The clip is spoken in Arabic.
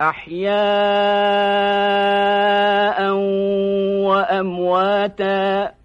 أحياء وأمواتا